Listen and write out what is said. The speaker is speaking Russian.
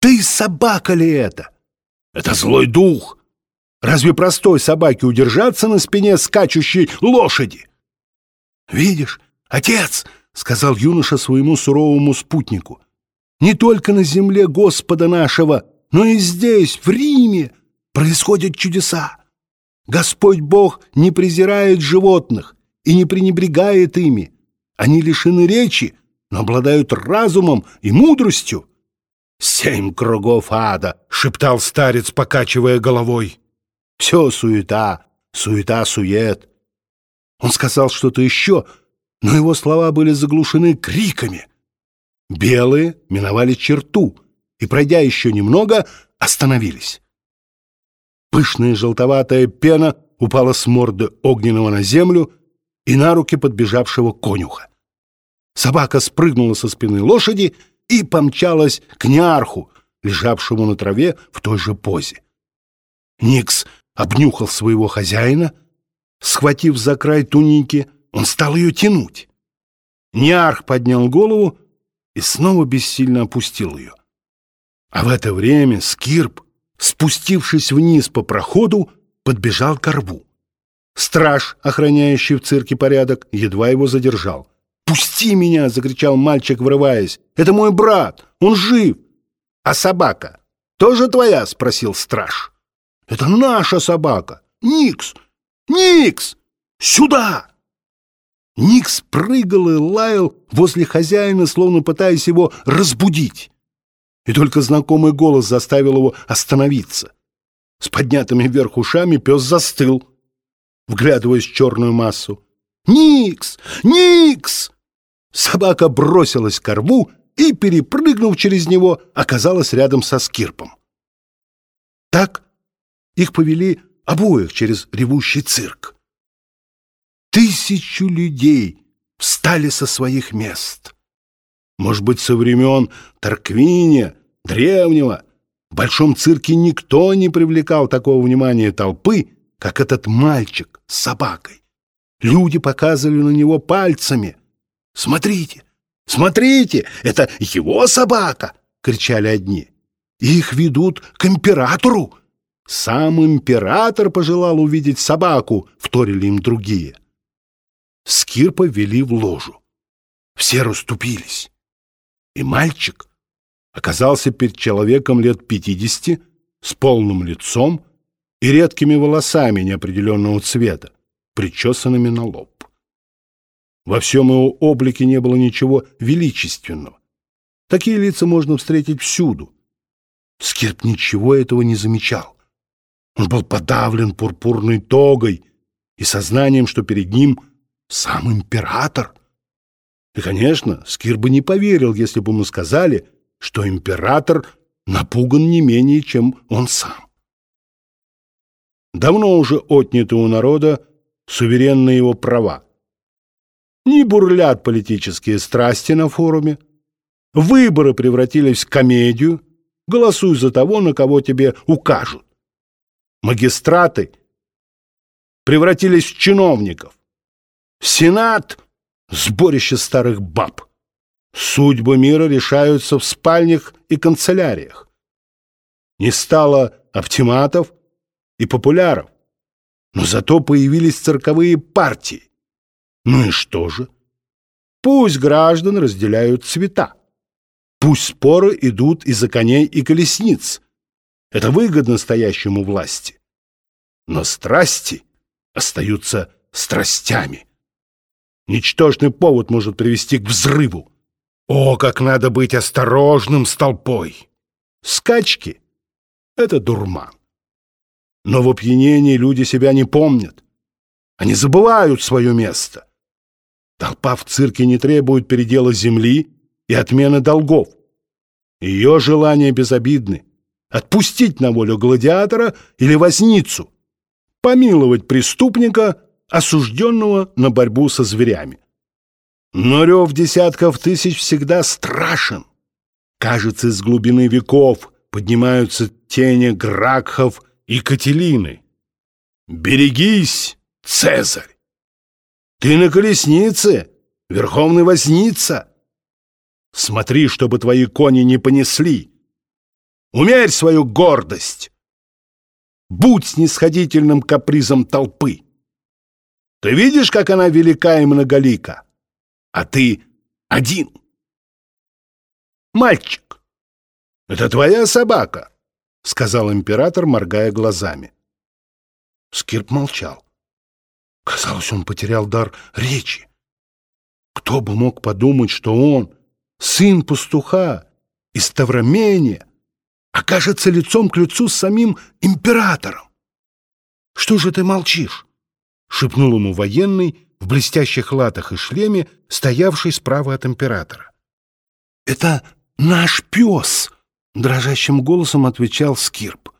Ты собака ли это? Это злой дух. Разве простой собаке удержаться на спине скачущей лошади? Видишь, отец, — сказал юноша своему суровому спутнику, — не только на земле Господа нашего, но и здесь, в Риме, происходят чудеса. Господь Бог не презирает животных и не пренебрегает ими. Они лишены речи, но обладают разумом и мудростью. «Семь кругов ада!» — шептал старец, покачивая головой. «Все суета, суета-сует». Он сказал что-то еще, но его слова были заглушены криками. Белые миновали черту и, пройдя еще немного, остановились. Пышная желтоватая пена упала с морды огненного на землю и на руки подбежавшего конюха. Собака спрыгнула со спины лошади и помчалась к Ниарху, лежавшему на траве в той же позе. Никс обнюхал своего хозяина. Схватив за край туники, он стал ее тянуть. Ниарх поднял голову и снова бессильно опустил ее. А в это время Скирп, спустившись вниз по проходу, подбежал к рву. Страж, охраняющий в цирке порядок, едва его задержал. «Пусти меня!» — закричал мальчик, врываясь. «Это мой брат! Он жив!» «А собака тоже твоя?» — спросил страж. «Это наша собака! Никс! Никс! Сюда!» Никс прыгал и лаял возле хозяина, словно пытаясь его разбудить. И только знакомый голос заставил его остановиться. С поднятыми вверх ушами пес застыл, вглядываясь в черную массу. «Никс! Никс!» Собака бросилась к рву и, перепрыгнув через него, оказалась рядом со скирпом. Так их повели обоих через ревущий цирк. Тысячу людей встали со своих мест. Может быть, со времен Тарквиния, древнего, в большом цирке никто не привлекал такого внимания толпы, как этот мальчик с собакой. Люди показывали на него пальцами — «Смотрите! Смотрите! Это его собака!» — кричали одни. «Их ведут к императору!» «Сам император пожелал увидеть собаку!» — вторили им другие. Скирпа вели в ложу. Все расступились. И мальчик оказался перед человеком лет пятидесяти с полным лицом и редкими волосами неопределенного цвета, причесанными на лоб. Во всем его облике не было ничего величественного. Такие лица можно встретить всюду. Скирп ничего этого не замечал. Он был подавлен пурпурной тогой и сознанием, что перед ним сам император. И, конечно, Скир бы не поверил, если бы ему сказали, что император напуган не менее, чем он сам. Давно уже отняты у народа суверенные его права не бурлят политические страсти на форуме. Выборы превратились в комедию. Голосуй за того, на кого тебе укажут. Магистраты превратились в чиновников. Сенат — сборище старых баб. Судьбы мира решаются в спальнях и канцеляриях. Не стало оптиматов и популяров, но зато появились цирковые партии. Ну и что же? Пусть граждан разделяют цвета. Пусть споры идут из-за коней и колесниц. Это выгодно стоящему власти. Но страсти остаются страстями. Ничтожный повод может привести к взрыву. О, как надо быть осторожным с толпой! Скачки — это дурман. Но в опьянении люди себя не помнят. Они забывают свое место. Толпа в цирке не требует передела земли и отмены долгов. Ее желания безобидны — отпустить на волю гладиатора или возницу, помиловать преступника, осужденного на борьбу со зверями. Но рев десятков тысяч всегда страшен. Кажется, из глубины веков поднимаются тени Гракхов и Кателины. Берегись, Цезарь! Ты на колеснице, верховный возница. Смотри, чтобы твои кони не понесли. Умерь свою гордость! Будь снисходительным капризом толпы! Ты видишь, как она велика и многолика? А ты один. Мальчик, это твоя собака, сказал император, моргая глазами. Скирп молчал. Казалось, он потерял дар речи. Кто бы мог подумать, что он, сын пастуха из Тавромения, окажется лицом к лицу с самим императором? Что же ты молчишь? — шепнул ему военный в блестящих латах и шлеме, стоявший справа от императора. «Это наш пес!» — дрожащим голосом отвечал Скирп.